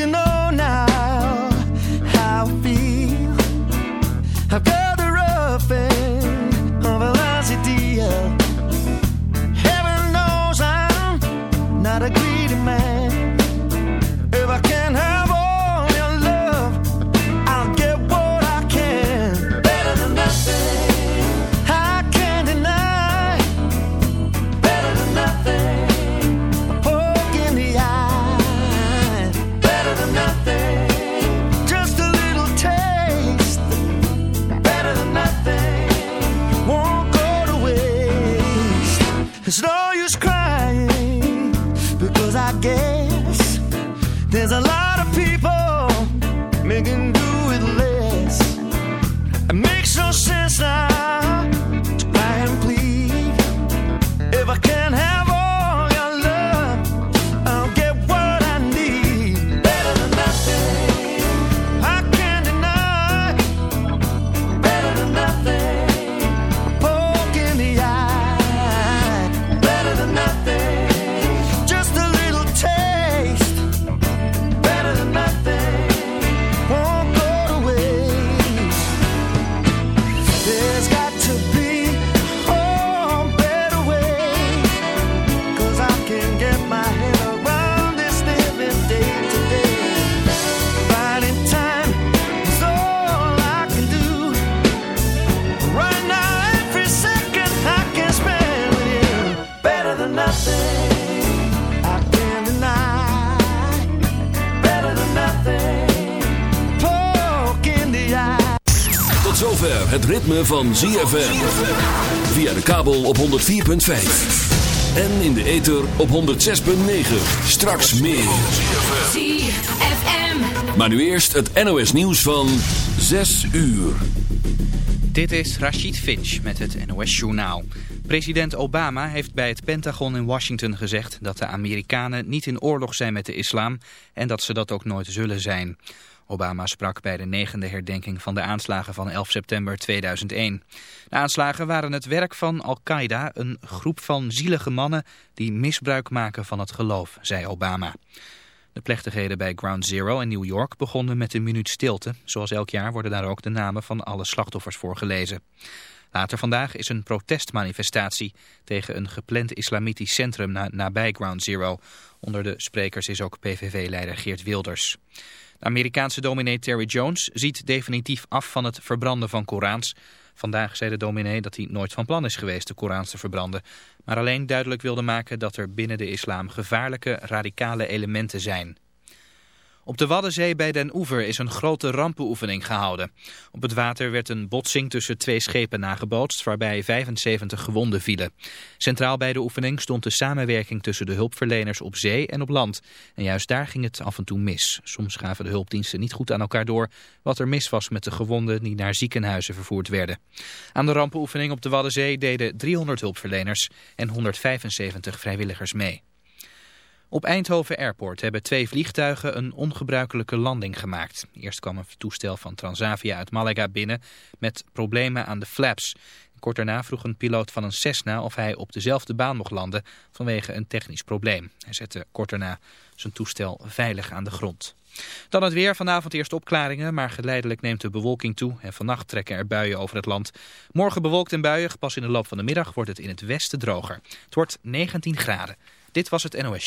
you het ritme van ZFM. Via de kabel op 104.5. En in de ether op 106.9. Straks meer. ZFM. Maar nu eerst het NOS nieuws van 6 uur. Dit is Rashid Finch met het NOS Journaal. President Obama heeft bij het Pentagon in Washington gezegd dat de Amerikanen niet in oorlog zijn met de islam en dat ze dat ook nooit zullen zijn. Obama sprak bij de negende herdenking van de aanslagen van 11 september 2001. De aanslagen waren het werk van Al-Qaeda, een groep van zielige mannen die misbruik maken van het geloof, zei Obama. De plechtigheden bij Ground Zero in New York begonnen met een minuut stilte. Zoals elk jaar worden daar ook de namen van alle slachtoffers voorgelezen. Later vandaag is een protestmanifestatie tegen een gepland islamitisch centrum na, nabij Ground Zero. Onder de sprekers is ook PVV-leider Geert Wilders. Amerikaanse dominee Terry Jones ziet definitief af van het verbranden van Korans. Vandaag zei de dominee dat hij nooit van plan is geweest de Korans te verbranden. Maar alleen duidelijk wilde maken dat er binnen de islam gevaarlijke radicale elementen zijn. Op de Waddenzee bij Den Oever is een grote rampenoefening gehouden. Op het water werd een botsing tussen twee schepen nagebootst waarbij 75 gewonden vielen. Centraal bij de oefening stond de samenwerking tussen de hulpverleners op zee en op land. En juist daar ging het af en toe mis. Soms gaven de hulpdiensten niet goed aan elkaar door wat er mis was met de gewonden die naar ziekenhuizen vervoerd werden. Aan de rampenoefening op de Waddenzee deden 300 hulpverleners en 175 vrijwilligers mee. Op Eindhoven Airport hebben twee vliegtuigen een ongebruikelijke landing gemaakt. Eerst kwam een toestel van Transavia uit Malaga binnen met problemen aan de flaps. Kort daarna vroeg een piloot van een Cessna of hij op dezelfde baan mocht landen vanwege een technisch probleem. Hij zette kort daarna zijn toestel veilig aan de grond. Dan het weer. Vanavond eerst opklaringen, maar geleidelijk neemt de bewolking toe. En vannacht trekken er buien over het land. Morgen bewolkt en buien. Pas in de loop van de middag wordt het in het westen droger. Het wordt 19 graden. Dit was het NOS.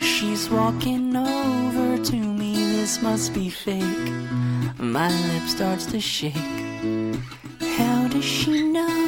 She's walking over to me, this must be fake. My lip starts to shake. How does she know?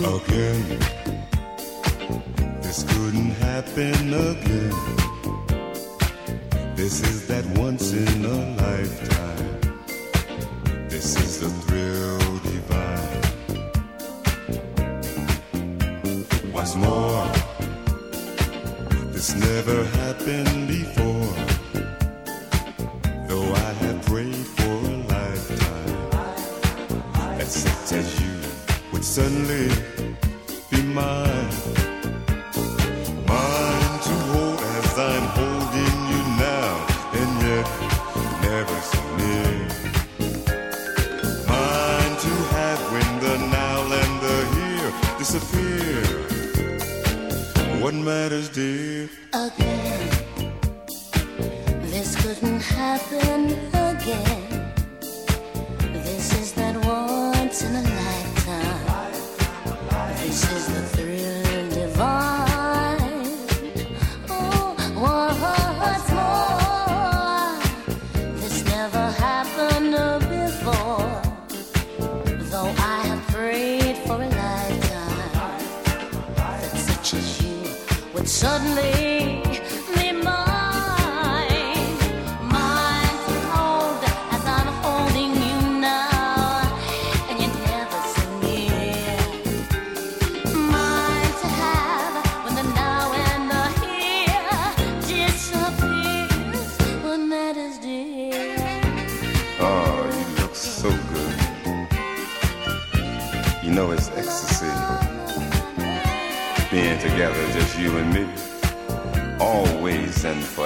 again. This couldn't happen again. This is that once in a lifetime. This is the thrill divine. What's more, this never happened before.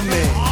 me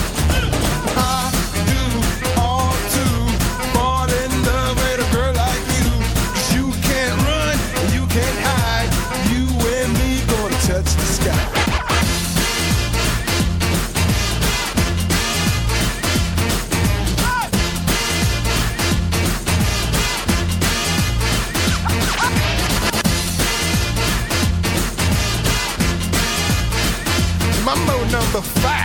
the fact.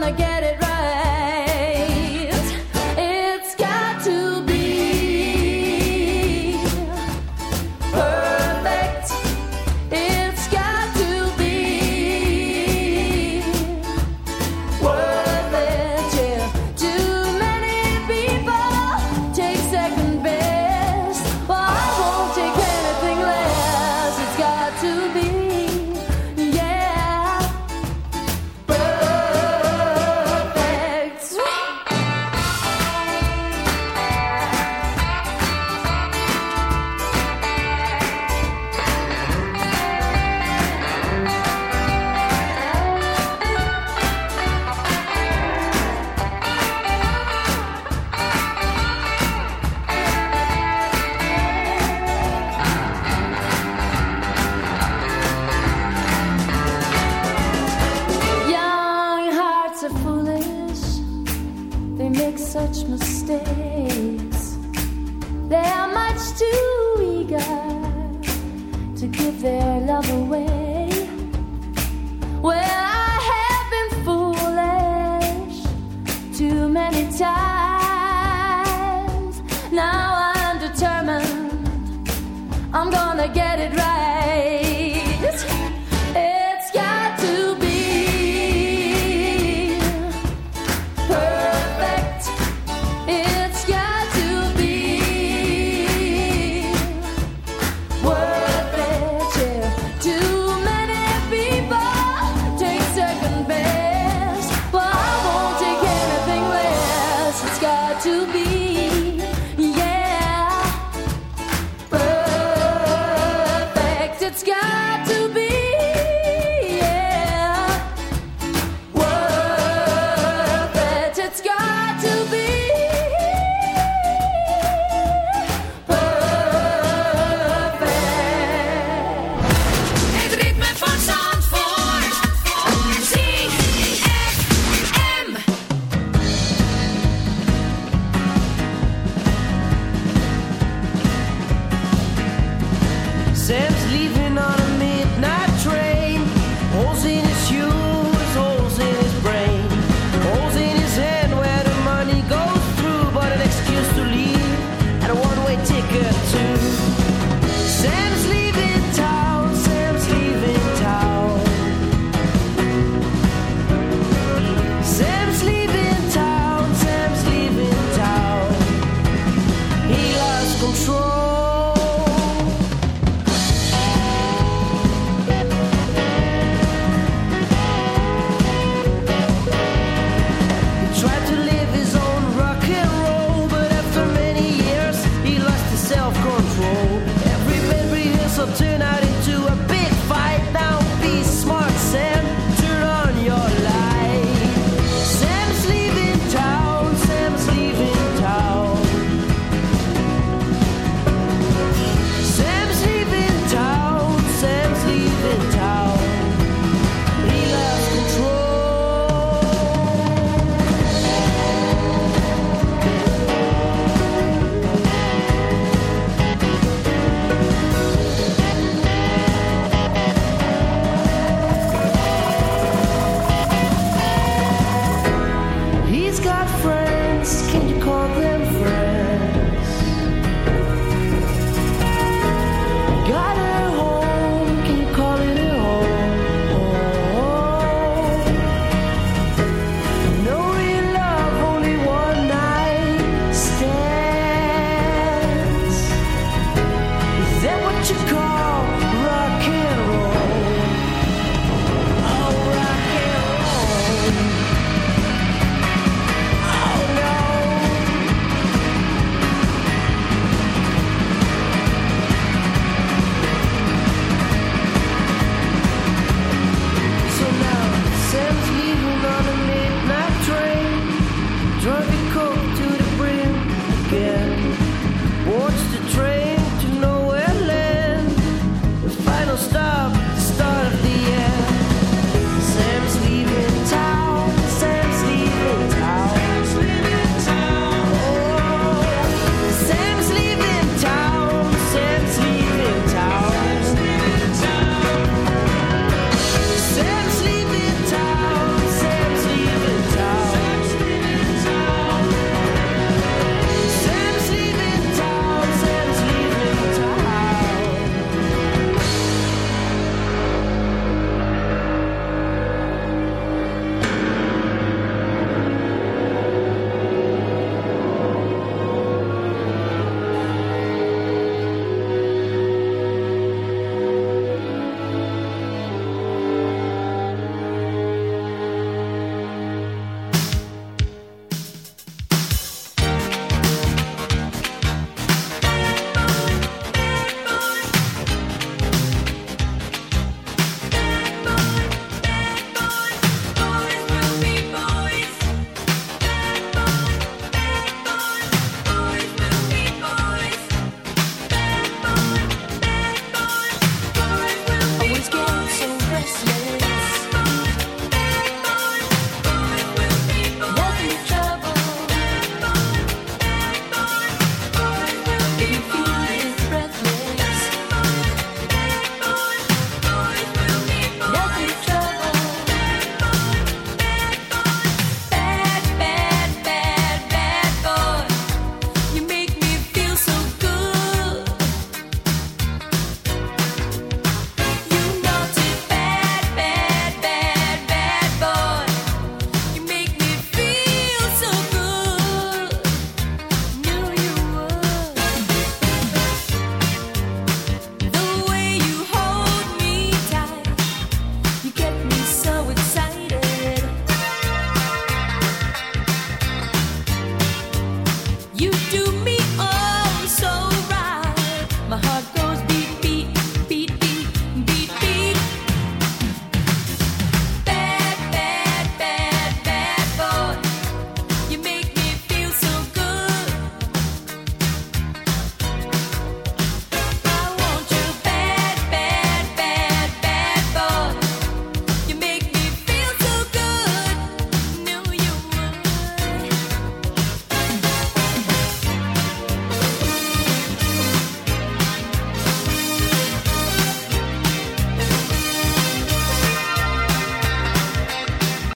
Gonna get it right.